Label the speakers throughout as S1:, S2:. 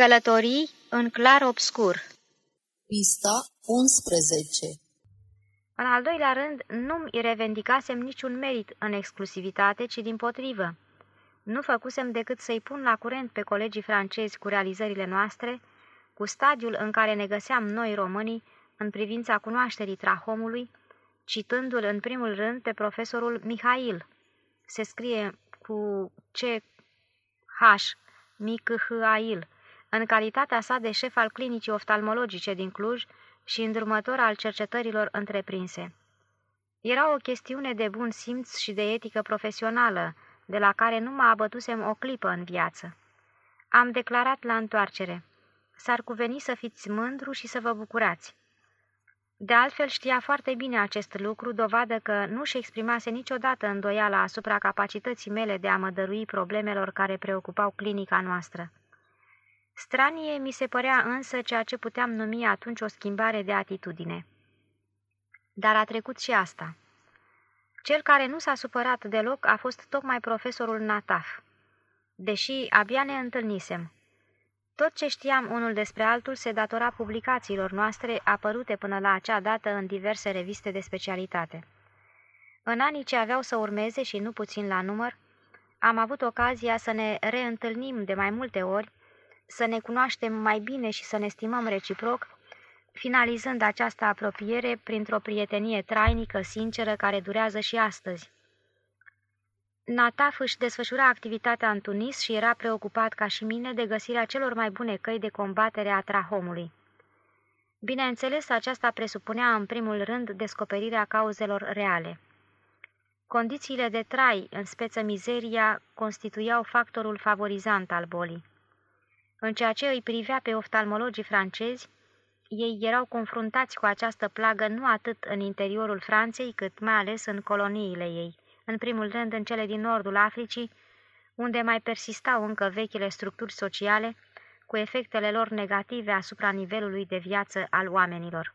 S1: Călătorii în clar obscur
S2: Pista 11
S1: În al doilea rând, nu-mi revendicasem niciun merit în exclusivitate, ci din potrivă. Nu făcusem decât să-i pun la curent pe colegii francezi cu realizările noastre, cu stadiul în care ne găseam noi românii în privința cunoașterii trahomului, citându-l în primul rând pe profesorul Mihail. Se scrie cu C H mic H A Il, în calitatea sa de șef al clinicii oftalmologice din Cluj și îndrumător al cercetărilor întreprinse. Era o chestiune de bun simț și de etică profesională, de la care nu mă abătusem o clipă în viață. Am declarat la întoarcere. S-ar cuveni să fiți mândru și să vă bucurați. De altfel știa foarte bine acest lucru, dovadă că nu-și exprimase niciodată îndoiala asupra capacității mele de a mă dărui problemelor care preocupau clinica noastră. Stranie mi se părea însă ceea ce puteam numi atunci o schimbare de atitudine. Dar a trecut și asta. Cel care nu s-a supărat deloc a fost tocmai profesorul Nataf. Deși abia ne întâlnisem. Tot ce știam unul despre altul se datora publicațiilor noastre apărute până la acea dată în diverse reviste de specialitate. În anii ce aveau să urmeze și nu puțin la număr, am avut ocazia să ne reîntâlnim de mai multe ori, să ne cunoaștem mai bine și să ne stimăm reciproc, finalizând această apropiere printr-o prietenie trainică, sinceră, care durează și astăzi. Nataf își desfășura activitatea în Tunis și era preocupat ca și mine de găsirea celor mai bune căi de combatere a trahomului. Bineînțeles, aceasta presupunea în primul rând descoperirea cauzelor reale. Condițiile de trai, în speță mizeria, constituiau factorul favorizant al bolii. În ceea ce îi privea pe oftalmologii francezi, ei erau confruntați cu această plagă nu atât în interiorul Franței, cât mai ales în coloniile ei în primul rând în cele din nordul Africii, unde mai persistau încă vechile structuri sociale, cu efectele lor negative asupra nivelului de viață al oamenilor.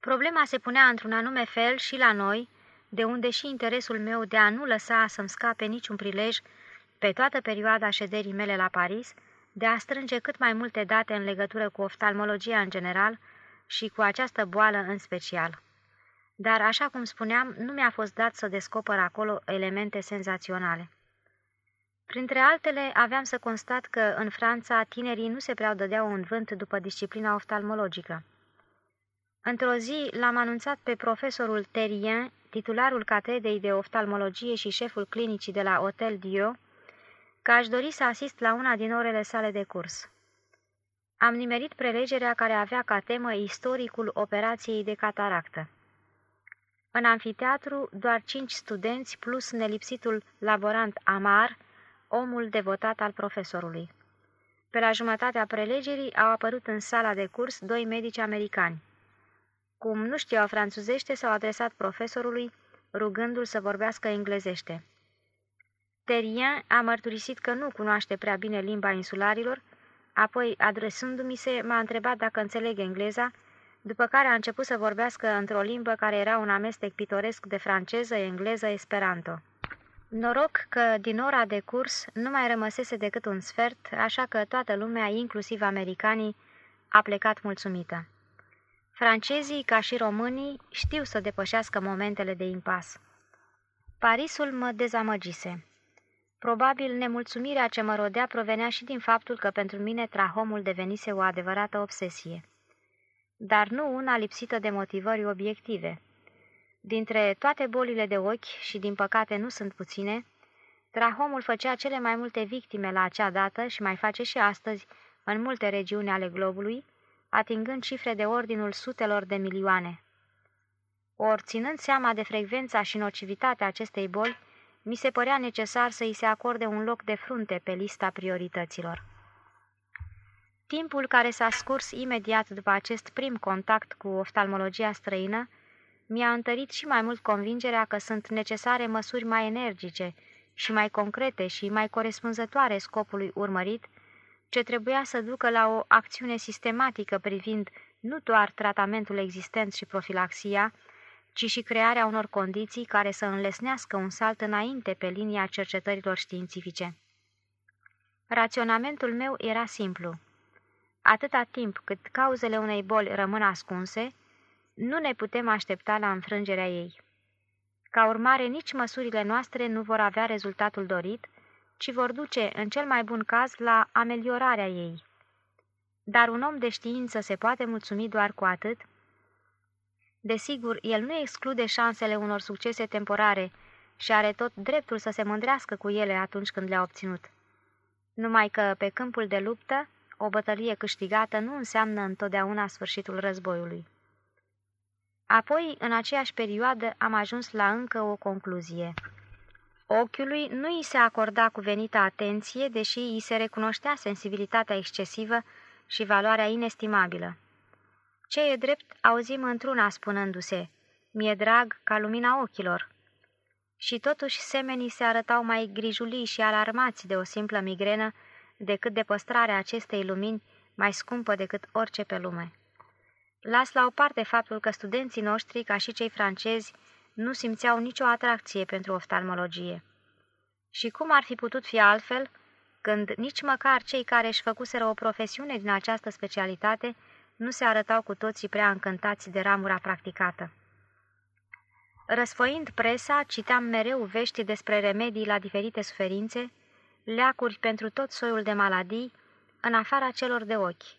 S1: Problema se punea într-un anume fel și la noi, de unde și interesul meu de a nu lăsa să-mi scape niciun prilej, pe toată perioada șederii mele la Paris, de a strânge cât mai multe date în legătură cu oftalmologia în general și cu această boală în special dar, așa cum spuneam, nu mi-a fost dat să descoper acolo elemente senzaționale. Printre altele, aveam să constat că în Franța tinerii nu se prea dădeau un vânt după disciplina oftalmologică. Într-o zi l-am anunțat pe profesorul Terrien, titularul catedrei de oftalmologie și șeful clinicii de la Hotel Dieu, că aș dori să asist la una din orele sale de curs. Am nimerit prelegerea care avea ca temă istoricul operației de cataractă. În anfiteatru, doar cinci studenți plus nelipsitul laborant Amar, omul devotat al profesorului. Pe la jumătatea prelegerii au apărut în sala de curs doi medici americani. Cum nu știau franțuzește, s-au adresat profesorului, rugându-l să vorbească englezește. Terrien a mărturisit că nu cunoaște prea bine limba insularilor, apoi, adresându-mi se, m-a întrebat dacă înțeleg engleza, după care a început să vorbească într-o limbă care era un amestec pitoresc de franceză, engleză, esperanto. Noroc că din ora de curs nu mai rămăsese decât un sfert, așa că toată lumea, inclusiv americanii, a plecat mulțumită. Francezii, ca și românii, știu să depășească momentele de impas. Parisul mă dezamăgise. Probabil nemulțumirea ce mă rodea provenea și din faptul că pentru mine trahomul devenise o adevărată obsesie dar nu una lipsită de motivări obiective. Dintre toate bolile de ochi, și din păcate nu sunt puține, trahomul făcea cele mai multe victime la acea dată și mai face și astăzi în multe regiuni ale globului, atingând cifre de ordinul sutelor de milioane. Ori, ținând seama de frecvența și nocivitatea acestei boli, mi se părea necesar să îi se acorde un loc de frunte pe lista priorităților. Timpul care s-a scurs imediat după acest prim contact cu oftalmologia străină mi-a întărit și mai mult convingerea că sunt necesare măsuri mai energice și mai concrete și mai corespunzătoare scopului urmărit, ce trebuia să ducă la o acțiune sistematică privind nu doar tratamentul existent și profilaxia, ci și crearea unor condiții care să înlesnească un salt înainte pe linia cercetărilor științifice. Raționamentul meu era simplu. Atâta timp cât cauzele unei boli rămân ascunse, nu ne putem aștepta la înfrângerea ei. Ca urmare, nici măsurile noastre nu vor avea rezultatul dorit, ci vor duce, în cel mai bun caz, la ameliorarea ei. Dar un om de știință se poate mulțumi doar cu atât? Desigur, el nu exclude șansele unor succese temporare și are tot dreptul să se mândrească cu ele atunci când le-a obținut. Numai că, pe câmpul de luptă, o bătălie câștigată nu înseamnă întotdeauna sfârșitul războiului. Apoi, în aceeași perioadă, am ajuns la încă o concluzie. Ochiului nu îi se acorda cuvenită atenție, deși îi se recunoștea sensibilitatea excesivă și valoarea inestimabilă. Ce e drept, auzim într-una spunându-se, mi-e drag ca lumina ochilor. Și totuși semenii se arătau mai grijulii și alarmați de o simplă migrenă decât de păstrarea acestei lumini mai scumpă decât orice pe lume. Las la o parte faptul că studenții noștri, ca și cei francezi, nu simțeau nicio atracție pentru oftalmologie. Și cum ar fi putut fi altfel, când nici măcar cei care își făcuseră o profesiune din această specialitate nu se arătau cu toții prea încântați de ramura practicată. Răsfoind presa, citeam mereu vești despre remedii la diferite suferințe, leacuri pentru tot soiul de maladii, în afara celor de ochi.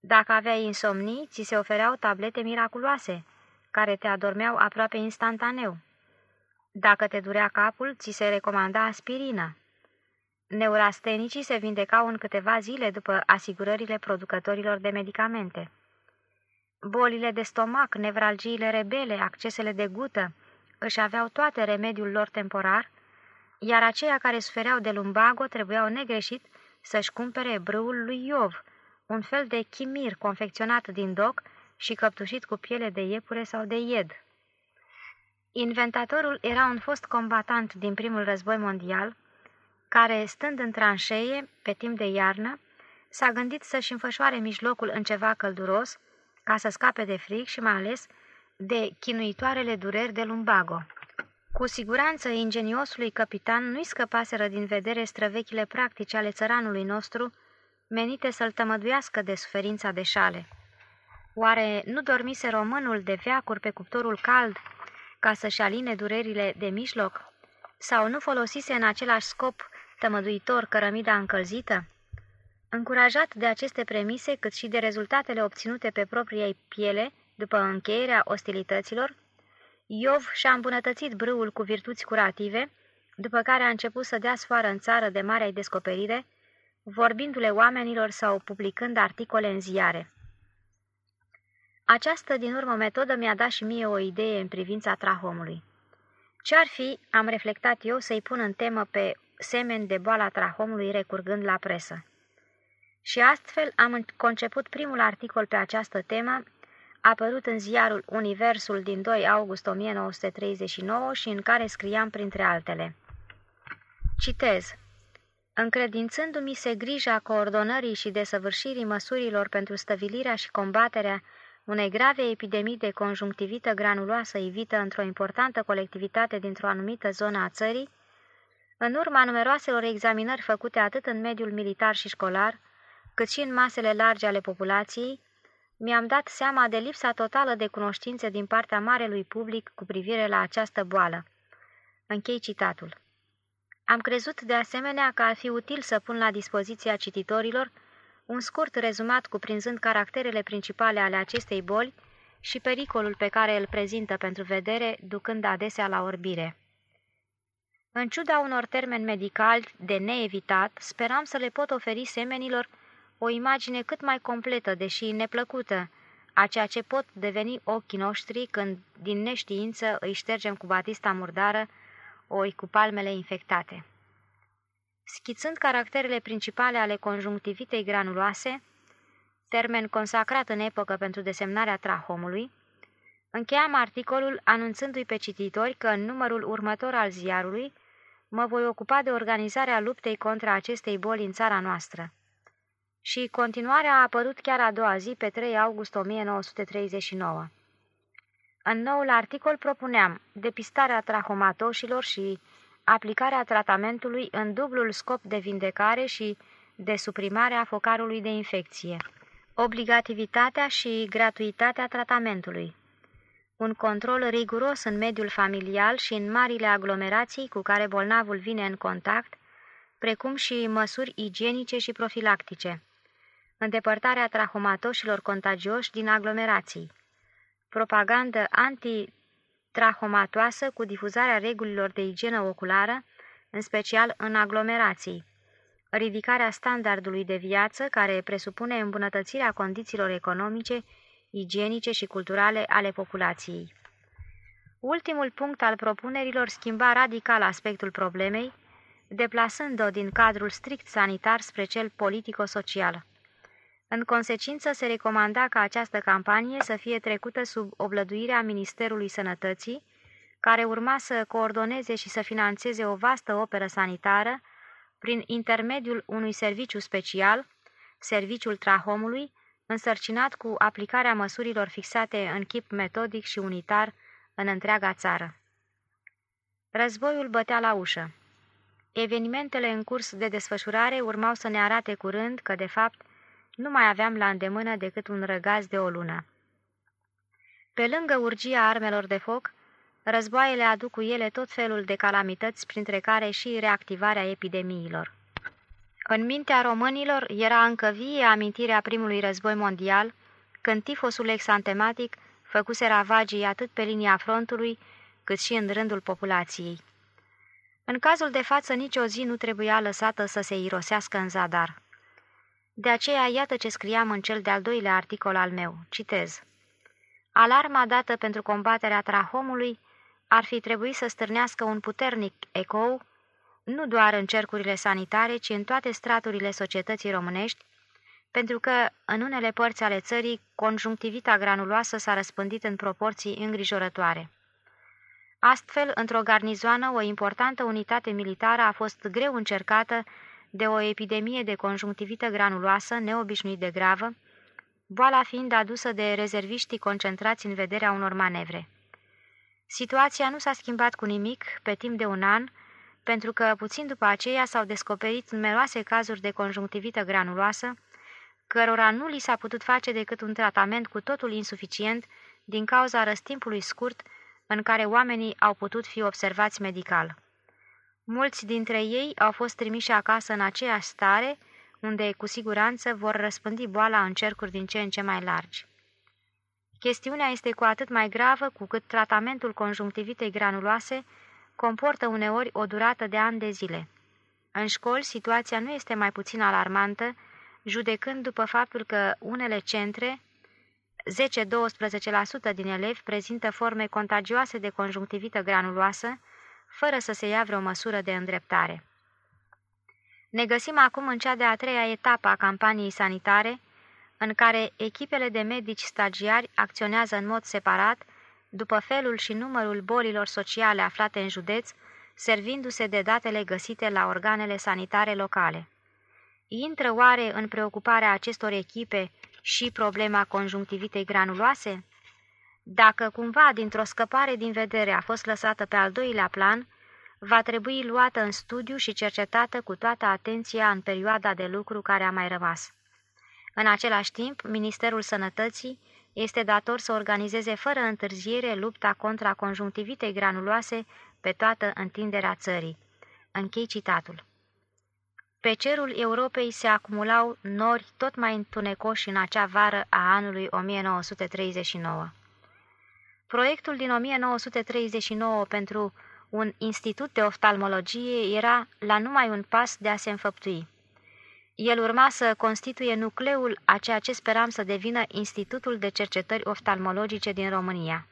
S1: Dacă aveai insomnii, ți se ofereau tablete miraculoase, care te adormeau aproape instantaneu. Dacă te durea capul, ți se recomanda aspirină. Neurastenicii se vindecau în câteva zile după asigurările producătorilor de medicamente. Bolile de stomac, nevralgiile rebele, accesele de gută, își aveau toate remediul lor temporar, iar aceia care sufereau de lumbago trebuiau negreșit să-și cumpere brâul lui Iov, un fel de chimir confecționat din doc și căptușit cu piele de iepure sau de ied. Inventatorul era un fost combatant din primul război mondial, care, stând în tranșee, pe timp de iarnă, s-a gândit să-și înfășoare mijlocul în ceva călduros, ca să scape de frig și mai ales de chinuitoarele dureri de lumbago. Cu siguranță, ingeniosului capitan nu-i scăpaseră din vedere străvechile practici ale țăranului nostru, menite să-l tămăduiască de suferința de șale. Oare nu dormise românul de veacuri pe cuptorul cald ca să-și aline durerile de mijloc? Sau nu folosise în același scop tămăduitor cărămida încălzită? Încurajat de aceste premise, cât și de rezultatele obținute pe propria piele după încheierea ostilităților, Iov și-a îmbunătățit brâul cu virtuți curative, după care a început să dea sfoară în țară de marea descoperire, vorbindu-le oamenilor sau publicând articole în ziare. Această din urmă metodă mi-a dat și mie o idee în privința trahomului. Ce-ar fi, am reflectat eu, să-i pun în temă pe semeni de boala trahomului recurgând la presă. Și astfel am conceput primul articol pe această temă, apărut în ziarul Universul din 2 august 1939 și în care scriam printre altele. Citez. Încredințându-mi se grija coordonării și desăvârșirii măsurilor pentru stăvilirea și combaterea unei grave epidemii de conjunctivită granuloasă ivită într-o importantă colectivitate dintr-o anumită zonă a țării, în urma numeroaselor examinări făcute atât în mediul militar și școlar, cât și în masele largi ale populației, mi-am dat seama de lipsa totală de cunoștințe din partea marelui public cu privire la această boală. Închei citatul. Am crezut de asemenea că ar fi util să pun la dispoziția cititorilor un scurt rezumat cuprinzând caracterele principale ale acestei boli și pericolul pe care îl prezintă pentru vedere, ducând adesea la orbire. În ciuda unor termeni medicali de neevitat, speram să le pot oferi semenilor o imagine cât mai completă, deși neplăcută, a ceea ce pot deveni ochii noștri când, din neștiință, îi ștergem cu batista murdară oi cu palmele infectate. Schițând caracterele principale ale conjunctivitei granuloase, termen consacrat în epocă pentru desemnarea trahomului, încheiam articolul anunțându-i pe cititori că în numărul următor al ziarului mă voi ocupa de organizarea luptei contra acestei boli în țara noastră. Și continuarea a apărut chiar a doua zi, pe 3 august 1939. În noul articol propuneam depistarea trahomatoșilor și aplicarea tratamentului în dublul scop de vindecare și de suprimare a focarului de infecție, obligativitatea și gratuitatea tratamentului, un control riguros în mediul familial și în marile aglomerații cu care bolnavul vine în contact, precum și măsuri igienice și profilactice, îndepărtarea trahomatoșilor contagioși din aglomerații, propagandă antitrahomatoasă cu difuzarea regulilor de igienă oculară, în special în aglomerații, ridicarea standardului de viață care presupune îmbunătățirea condițiilor economice, igienice și culturale ale populației. Ultimul punct al propunerilor schimba radical aspectul problemei, deplasând-o din cadrul strict sanitar spre cel politico-social. În consecință, se recomanda ca această campanie să fie trecută sub oblăduirea Ministerului Sănătății, care urma să coordoneze și să financeze o vastă operă sanitară prin intermediul unui serviciu special, Serviciul Trahomului, însărcinat cu aplicarea măsurilor fixate în chip metodic și unitar în întreaga țară. Războiul bătea la ușă. Evenimentele în curs de desfășurare urmau să ne arate curând că, de fapt, nu mai aveam la îndemână decât un răgaz de o lună. Pe lângă urgia armelor de foc, războaiele aduc cu ele tot felul de calamități, printre care și reactivarea epidemiilor. În mintea românilor era încă vie amintirea primului război mondial, când tifosul exantematic făcuse ravagii atât pe linia frontului, cât și în rândul populației. În cazul de față, nicio zi nu trebuia lăsată să se irosească în zadar. De aceea, iată ce scriam în cel de-al doilea articol al meu. Citez. Alarma dată pentru combaterea trahomului ar fi trebuit să stârnească un puternic ecou, nu doar în cercurile sanitare, ci în toate straturile societății românești, pentru că, în unele părți ale țării, conjunctivita granuloasă s-a răspândit în proporții îngrijorătoare. Astfel, într-o garnizoană, o importantă unitate militară a fost greu încercată de o epidemie de conjunctivită granuloasă neobișnuit de gravă, boala fiind adusă de rezerviștii concentrați în vederea unor manevre. Situația nu s-a schimbat cu nimic pe timp de un an, pentru că puțin după aceea s-au descoperit numeroase cazuri de conjunctivită granuloasă, cărora nu li s-a putut face decât un tratament cu totul insuficient din cauza răstimpului scurt în care oamenii au putut fi observați medical. Mulți dintre ei au fost trimiși acasă în aceeași stare, unde cu siguranță vor răspândi boala în cercuri din ce în ce mai largi. Chestiunea este cu atât mai gravă cu cât tratamentul conjunctivitei granuloase comportă uneori o durată de ani de zile. În școli, situația nu este mai puțin alarmantă, judecând după faptul că unele centre, 10-12% din elevi prezintă forme contagioase de conjunctivită granuloasă, fără să se ia vreo măsură de îndreptare. Ne găsim acum în cea de-a treia etapă a campaniei sanitare, în care echipele de medici stagiari acționează în mod separat, după felul și numărul bolilor sociale aflate în județ, servindu-se de datele găsite la organele sanitare locale. Intră oare în preocuparea acestor echipe și problema conjunctivitei granuloase? Dacă cumva dintr-o scăpare din vedere a fost lăsată pe al doilea plan, va trebui luată în studiu și cercetată cu toată atenția în perioada de lucru care a mai rămas. În același timp, Ministerul Sănătății este dator să organizeze fără întârziere lupta contra conjunctivitei granuloase pe toată întinderea țării. Închei citatul. Pe cerul Europei se acumulau nori tot mai întunecoși în acea vară a anului 1939. Proiectul din 1939 pentru un institut de oftalmologie era la numai un pas de a se înfăptui. El urma să constituie nucleul a ceea ce speram să devină Institutul de Cercetări Oftalmologice din România.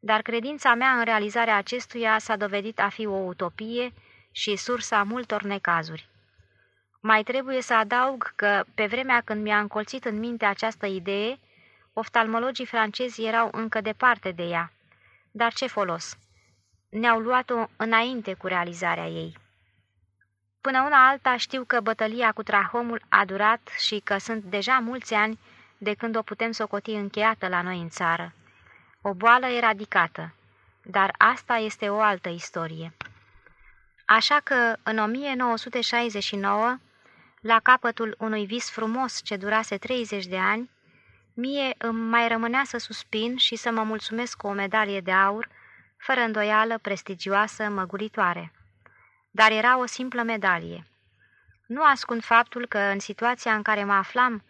S1: Dar credința mea în realizarea acestuia s-a dovedit a fi o utopie și sursa multor necazuri. Mai trebuie să adaug că, pe vremea când mi-a încolțit în minte această idee, oftalmologii francezi erau încă departe de ea. Dar ce folos? Ne-au luat-o înainte cu realizarea ei. Până una alta știu că bătălia cu trahomul a durat și că sunt deja mulți ani de când o putem socoti încheiată la noi în țară. O boală eradicată, dar asta este o altă istorie. Așa că, în 1969, la capătul unui vis frumos ce durase 30 de ani, mie îmi mai rămânea să suspin și să mă mulțumesc cu o medalie de aur, fără îndoială, prestigioasă, măguritoare. Dar era o simplă medalie. Nu ascund faptul că, în situația în care mă aflam,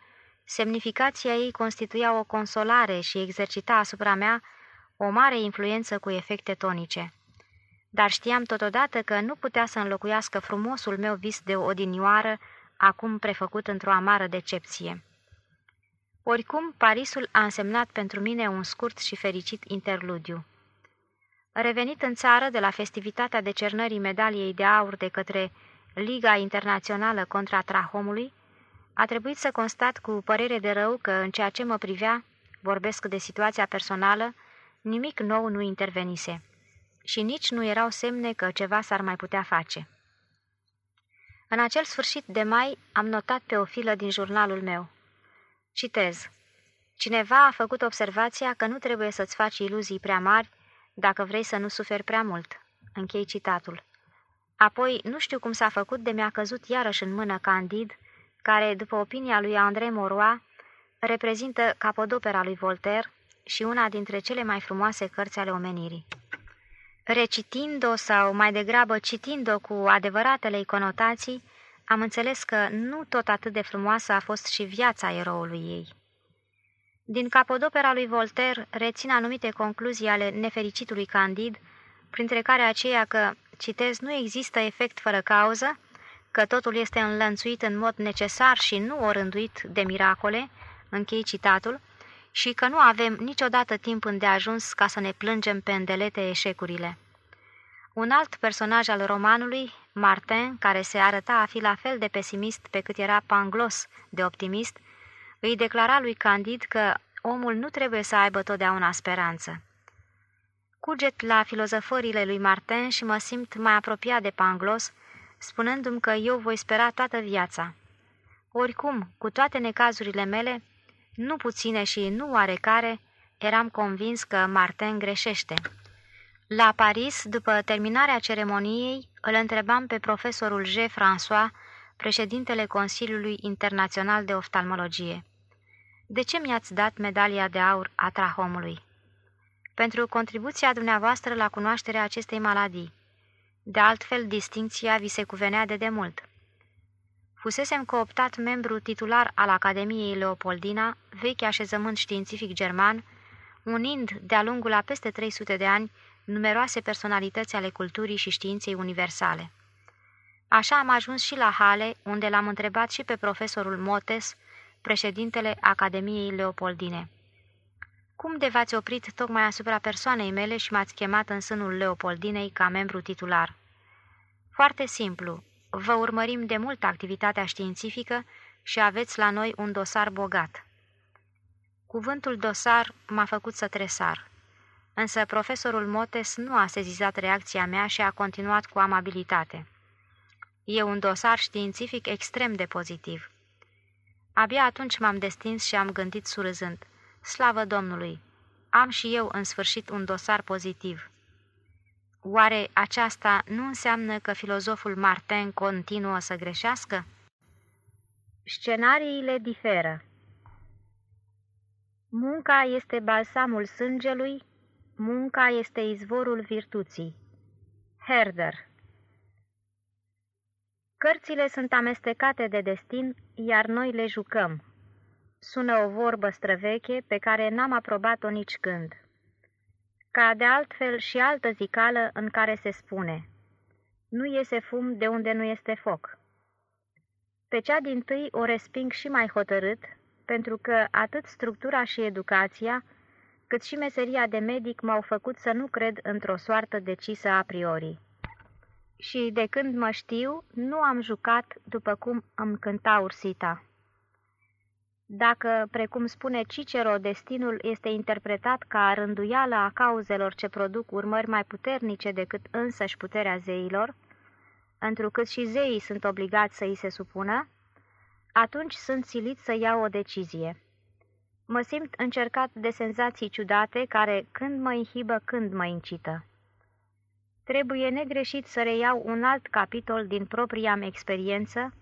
S1: semnificația ei constituia o consolare și exercita asupra mea o mare influență cu efecte tonice. Dar știam totodată că nu putea să înlocuiască frumosul meu vis de odinioară, acum prefăcut într-o amară decepție. Oricum, Parisul a însemnat pentru mine un scurt și fericit interludiu. Revenit în țară de la festivitatea decernării medaliei de aur de către Liga Internațională contra Trahomului, a trebuit să constat cu părere de rău că în ceea ce mă privea, vorbesc de situația personală, nimic nou nu intervenise și nici nu erau semne că ceva s-ar mai putea face. În acel sfârșit de mai am notat pe o filă din jurnalul meu. Citez. Cineva a făcut observația că nu trebuie să-ți faci iluzii prea mari dacă vrei să nu suferi prea mult. Închei citatul. Apoi, nu știu cum s-a făcut de mi-a căzut iarăși în mână Candid, care, după opinia lui André Moroa, reprezintă capodopera lui Voltaire și una dintre cele mai frumoase cărți ale omenirii. Recitind-o sau mai degrabă citind-o cu adevăratele conotații, am înțeles că nu tot atât de frumoasă a fost și viața eroului ei. Din capodopera lui Voltaire rețin anumite concluzii ale nefericitului Candid, printre care aceea că, citez, nu există efect fără cauză, că totul este înlănțuit în mod necesar și nu orânduit de miracole, închei citatul, și că nu avem niciodată timp îndeajuns ca să ne plângem pe îndelete eșecurile. Un alt personaj al romanului, Martin, care se arăta a fi la fel de pesimist pe cât era Panglos de optimist, îi declara lui Candid că omul nu trebuie să aibă totdeauna speranță. Cuget la filozofările lui Martin și mă simt mai apropiat de Panglos, spunându-mi că eu voi spera toată viața. Oricum, cu toate necazurile mele, nu puține și nu oarecare, eram convins că Martin greșește. La Paris, după terminarea ceremoniei, îl întrebam pe profesorul G. François, președintele Consiliului Internațional de Oftalmologie. De ce mi-ați dat medalia de aur a trahomului? Pentru contribuția dumneavoastră la cunoașterea acestei maladii. De altfel, distinția vi se cuvenea de demult. Fusesem cooptat membru titular al Academiei Leopoldina, vechi așezământ științific german, unind de-a lungul a peste 300 de ani numeroase personalități ale culturii și științei universale. Așa am ajuns și la Hale, unde l-am întrebat și pe profesorul Motes, președintele Academiei Leopoldine. Cum de v-ați oprit tocmai asupra persoanei mele și m-ați chemat în sânul Leopoldinei ca membru titular? Foarte simplu, vă urmărim de mult activitatea științifică și aveți la noi un dosar bogat. Cuvântul dosar m-a făcut să tresar. Însă profesorul Motes nu a sezizat reacția mea și a continuat cu amabilitate. E un dosar științific extrem de pozitiv. Abia atunci m-am destins și am gândit surâzând. Slavă Domnului! Am și eu în sfârșit un dosar pozitiv. Oare aceasta nu înseamnă că filozoful Martin continuă să greșească? Scenariile diferă. Munca este balsamul sângelui, munca este izvorul virtuții. Herder Cărțile sunt amestecate de destin, iar noi le jucăm. Sună o vorbă străveche pe care n-am aprobat-o nici când. Ca de altfel și altă zicală în care se spune Nu iese fum de unde nu este foc. Pe cea din tâi o resping și mai hotărât, pentru că atât structura și educația, cât și meseria de medic m-au făcut să nu cred într-o soartă decisă a priori. Și de când mă știu, nu am jucat după cum îmi cânta ursita. Dacă, precum spune Cicero, destinul este interpretat ca rânduială a cauzelor ce produc urmări mai puternice decât însăși puterea zeilor, întrucât și zeii sunt obligați să îi se supună, atunci sunt silit să iau o decizie. Mă simt încercat de senzații ciudate care când mă inhibă, când mă incită. Trebuie negreșit să reiau un alt capitol din propria mea experiență,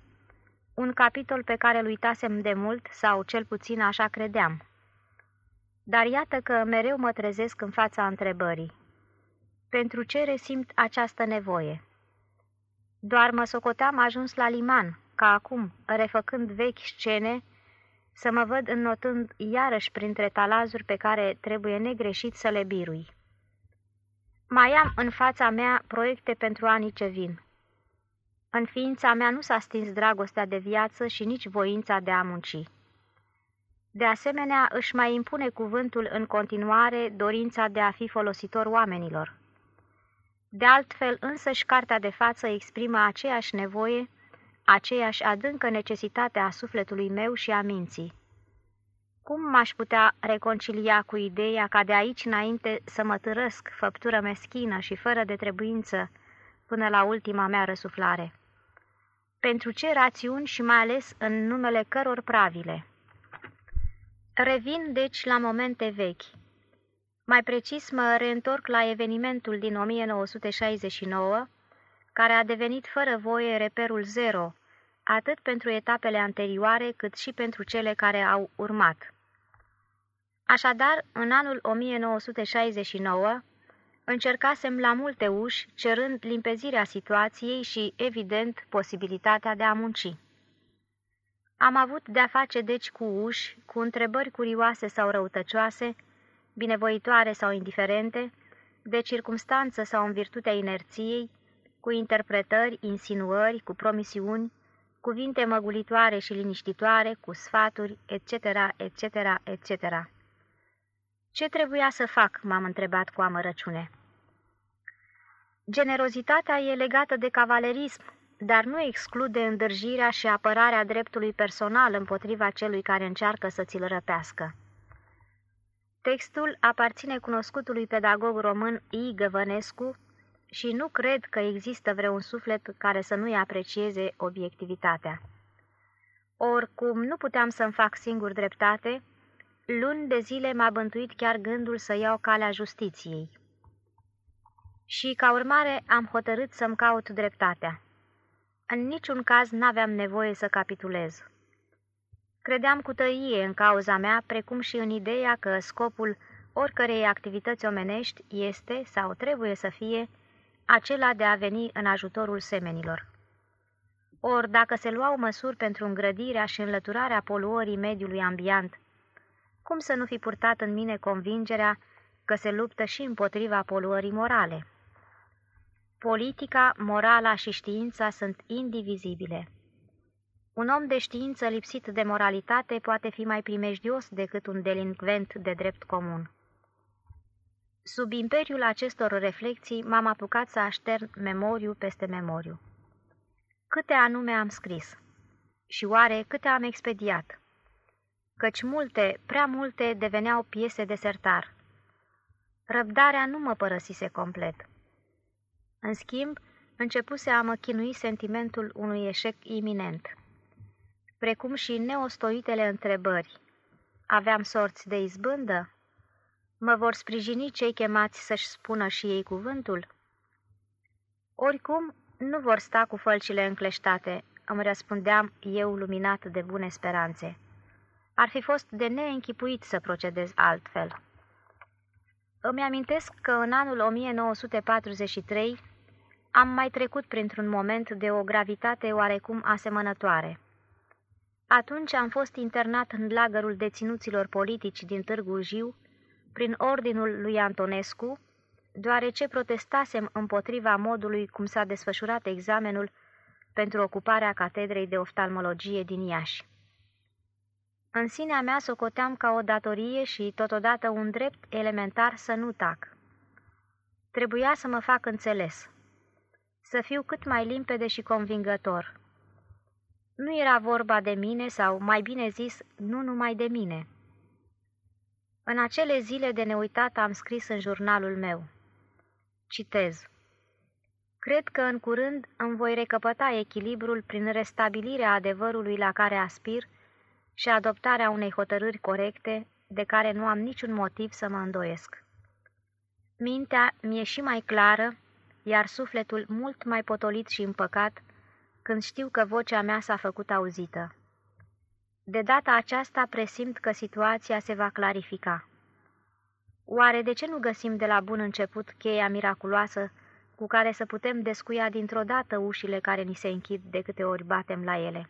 S1: un capitol pe care îl uitasem de mult, sau cel puțin așa credeam. Dar iată că mereu mă trezesc în fața întrebării. Pentru ce resimt această nevoie? Doar mă socoteam ajuns la liman, ca acum, refăcând vechi scene, să mă văd înnotând iarăși printre talazuri pe care trebuie negreșit să le birui. Mai am în fața mea proiecte pentru anii ce vin. În ființa mea nu s-a stins dragostea de viață și nici voința de a munci. De asemenea, își mai impune cuvântul în continuare dorința de a fi folositor oamenilor. De altfel, însăși cartea de față exprimă aceeași nevoie, aceeași adâncă necesitate a sufletului meu și a minții. Cum m-aș putea reconcilia cu ideea ca de aici înainte să mă târăsc, făptură meschină și fără de trebuință, până la ultima mea răsuflare? Pentru ce rațiuni și mai ales în numele căror pravile? Revin, deci, la momente vechi. Mai precis mă reîntorc la evenimentul din 1969, care a devenit fără voie reperul zero, atât pentru etapele anterioare cât și pentru cele care au urmat. Așadar, în anul 1969, încercasem la multe uși, cerând limpezirea situației și, evident, posibilitatea de a munci. Am avut de-a face deci cu uși, cu întrebări curioase sau răutăcioase, binevoitoare sau indiferente, de circumstanță sau în virtutea inerției, cu interpretări, insinuări, cu promisiuni, cuvinte măgulitoare și liniștitoare, cu sfaturi, etc., etc., etc. Ce trebuia să fac?" m-am întrebat cu amărăciune. Generozitatea e legată de cavalerism, dar nu exclude îndârjirea și apărarea dreptului personal împotriva celui care încearcă să ți-l răpească. Textul aparține cunoscutului pedagog român I. Găvănescu și nu cred că există vreun suflet care să nu-i aprecieze obiectivitatea. Oricum, nu puteam să-mi fac singur dreptate, luni de zile m-a bântuit chiar gândul să iau calea justiției. Și, ca urmare, am hotărât să-mi caut dreptatea. În niciun caz n-aveam nevoie să capitulez. Credeam cu tăie în cauza mea, precum și în ideea că scopul oricărei activități omenești este sau trebuie să fie acela de a veni în ajutorul semenilor. Ori dacă se luau măsuri pentru îngrădirea și înlăturarea poluării mediului ambiant, cum să nu fi purtat în mine convingerea că se luptă și împotriva poluării morale? Politica, morala și știința sunt indivizibile. Un om de știință lipsit de moralitate poate fi mai primejdios decât un delincvent de drept comun. Sub imperiul acestor reflexii m-am apucat să aștern memoriu peste memoriu. Câte anume am scris? Și oare câte am expediat? Căci multe, prea multe deveneau piese de sertar. Răbdarea nu mă părăsise complet. În schimb, începuse a mă chinui sentimentul unui eșec iminent. Precum și neostoitele întrebări. Aveam sorți de izbândă? Mă vor sprijini cei chemați să-și spună și ei cuvântul? Oricum, nu vor sta cu fălcile încleștate, îmi răspundeam eu luminat de bune speranțe. Ar fi fost de neînchipuit să procedez altfel. Îmi amintesc că în anul 1943 am mai trecut printr-un moment de o gravitate oarecum asemănătoare. Atunci am fost internat în lagărul deținuților politici din Târgu Jiu, prin ordinul lui Antonescu, deoarece protestasem împotriva modului cum s-a desfășurat examenul pentru ocuparea catedrei de oftalmologie din Iași. În sinea mea socoteam ca o datorie și totodată un drept elementar să nu tac. Trebuia să mă fac înțeles, să fiu cât mai limpede și convingător. Nu era vorba de mine sau, mai bine zis, nu numai de mine. În acele zile de neuitat am scris în jurnalul meu. Citez. Cred că în curând îmi voi recăpăta echilibrul prin restabilirea adevărului la care aspir și adoptarea unei hotărâri corecte de care nu am niciun motiv să mă îndoiesc. Mintea mi-e și mai clară, iar sufletul mult mai potolit și împăcat când știu că vocea mea s-a făcut auzită. De data aceasta presimt că situația se va clarifica. Oare de ce nu găsim de la bun început cheia miraculoasă cu care să putem descuia dintr-o dată ușile care ni se închid de câte ori batem la ele?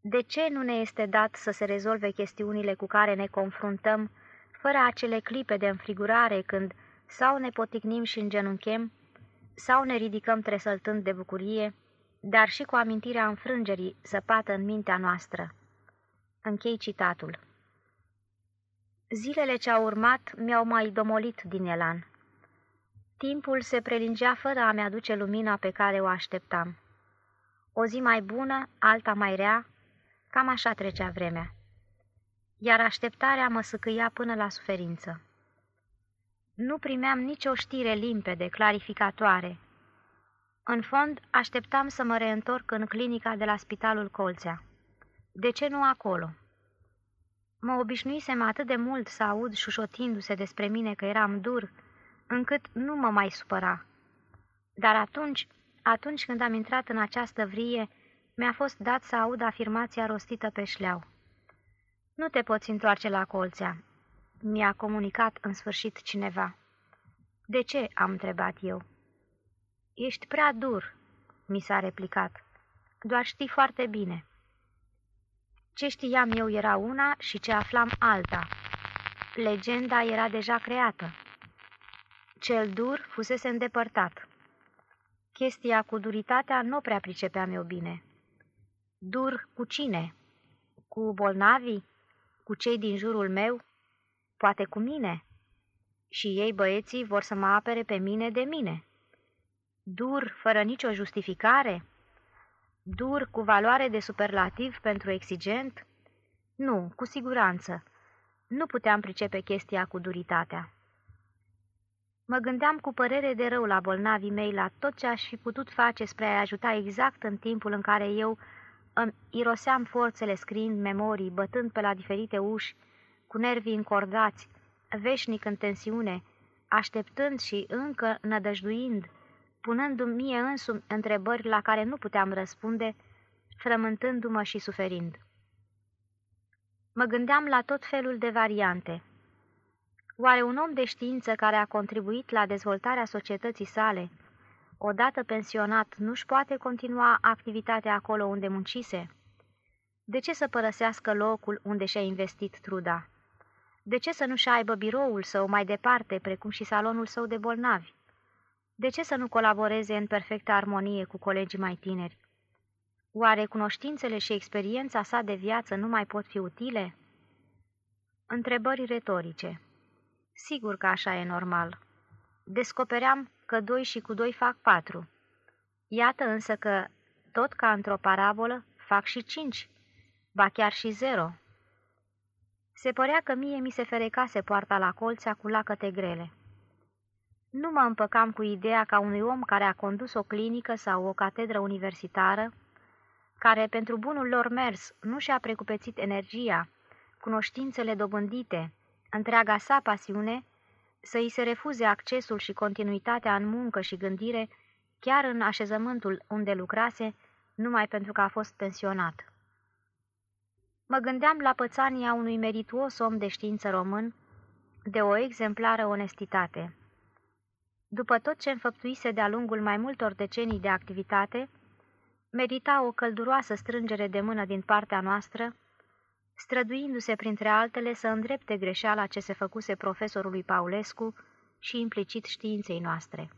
S1: De ce nu ne este dat să se rezolve chestiunile cu care ne confruntăm, fără acele clipe de înfrigurare când sau ne poticnim și îngenunchem, sau ne ridicăm tresăltând de bucurie, dar și cu amintirea înfrângerii săpată în mintea noastră. Închei citatul. Zilele ce au urmat mi-au mai domolit din elan. Timpul se prelingea fără a-mi aduce lumina pe care o așteptam. O zi mai bună, alta mai rea, cam așa trecea vremea. Iar așteptarea mă săcăia până la suferință. Nu primeam nicio știre limpede, clarificatoare. În fond, așteptam să mă reîntorc în clinica de la Spitalul Colțea. De ce nu acolo? Mă obișnuisem atât de mult să aud șușotindu-se despre mine că eram dur, încât nu mă mai supăra. Dar atunci, atunci când am intrat în această vrie, mi-a fost dat să aud afirmația rostită pe șleau. Nu te poți întoarce la colțea, mi-a comunicat în sfârșit cineva. De ce?" am întrebat eu. Ești prea dur," mi s-a replicat. Doar știi foarte bine." Ce știam eu era una și ce aflam alta. Legenda era deja creată. Cel dur fusese îndepărtat. Chestia cu duritatea nu prea pricepeam eu bine. Dur cu cine? Cu bolnavii? Cu cei din jurul meu? Poate cu mine? Și ei, băieții, vor să mă apere pe mine de mine. Dur, fără nicio justificare? Dur, cu valoare de superlativ pentru exigent? Nu, cu siguranță. Nu puteam pricepe chestia cu duritatea. Mă gândeam cu părere de rău la bolnavii mei la tot ce aș fi putut face spre a ajuta exact în timpul în care eu îmi iroseam forțele scriind memorii, bătând pe la diferite uși, cu nervii încordați, veșnic în tensiune, așteptând și încă nădăjduind, punându-mi mie însumi întrebări la care nu puteam răspunde, frământându-mă și suferind. Mă gândeam la tot felul de variante. Oare un om de știință care a contribuit la dezvoltarea societății sale, odată pensionat, nu-și poate continua activitatea acolo unde muncise? De ce să părăsească locul unde și-a investit truda? De ce să nu-și aibă biroul său mai departe, precum și salonul său de bolnavi? De ce să nu colaboreze în perfectă armonie cu colegii mai tineri? Oare cunoștințele și experiența sa de viață nu mai pot fi utile? Întrebări retorice Sigur că așa e normal. Descopeream că doi și cu doi fac patru. Iată însă că, tot ca într-o parabolă, fac și cinci, ba chiar și zero. Se părea că mie mi se ferecase poarta la colțea cu lacăte grele. Nu mă împăcam cu ideea ca unui om care a condus o clinică sau o catedră universitară, care pentru bunul lor mers nu și-a precupețit energia, cunoștințele dobândite, întreaga sa pasiune, să îi se refuze accesul și continuitatea în muncă și gândire, chiar în așezământul unde lucrase, numai pentru că a fost pensionat. Mă gândeam la pățania unui merituos om de știință român, de o exemplară onestitate. După tot ce înfăptuise de-a lungul mai multor decenii de activitate, merita o călduroasă strângere de mână din partea noastră, străduindu-se printre altele să îndrepte greșeala ce se făcuse profesorului Paulescu și implicit științei noastre.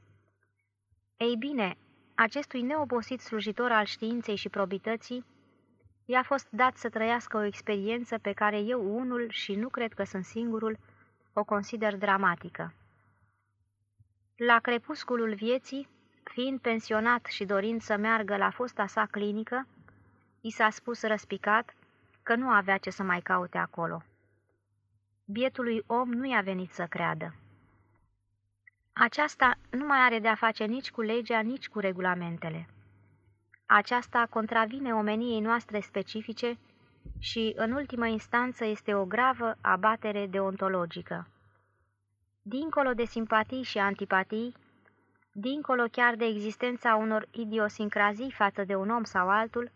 S1: Ei bine, acestui neobosit slujitor al științei și probității, i-a fost dat să trăiască o experiență pe care eu unul, și nu cred că sunt singurul, o consider dramatică. La crepusculul vieții, fiind pensionat și dorind să meargă la fosta sa clinică, i s-a spus răspicat că nu avea ce să mai caute acolo. Bietului om nu i-a venit să creadă. Aceasta nu mai are de-a face nici cu legea, nici cu regulamentele. Aceasta contravine omeniei noastre specifice și, în ultimă instanță, este o gravă abatere deontologică. Dincolo de simpatii și antipatii, Dincolo chiar de existența unor idiosincrazii față de un om sau altul,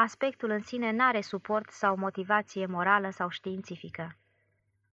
S1: aspectul în sine n-are suport sau motivație morală sau științifică.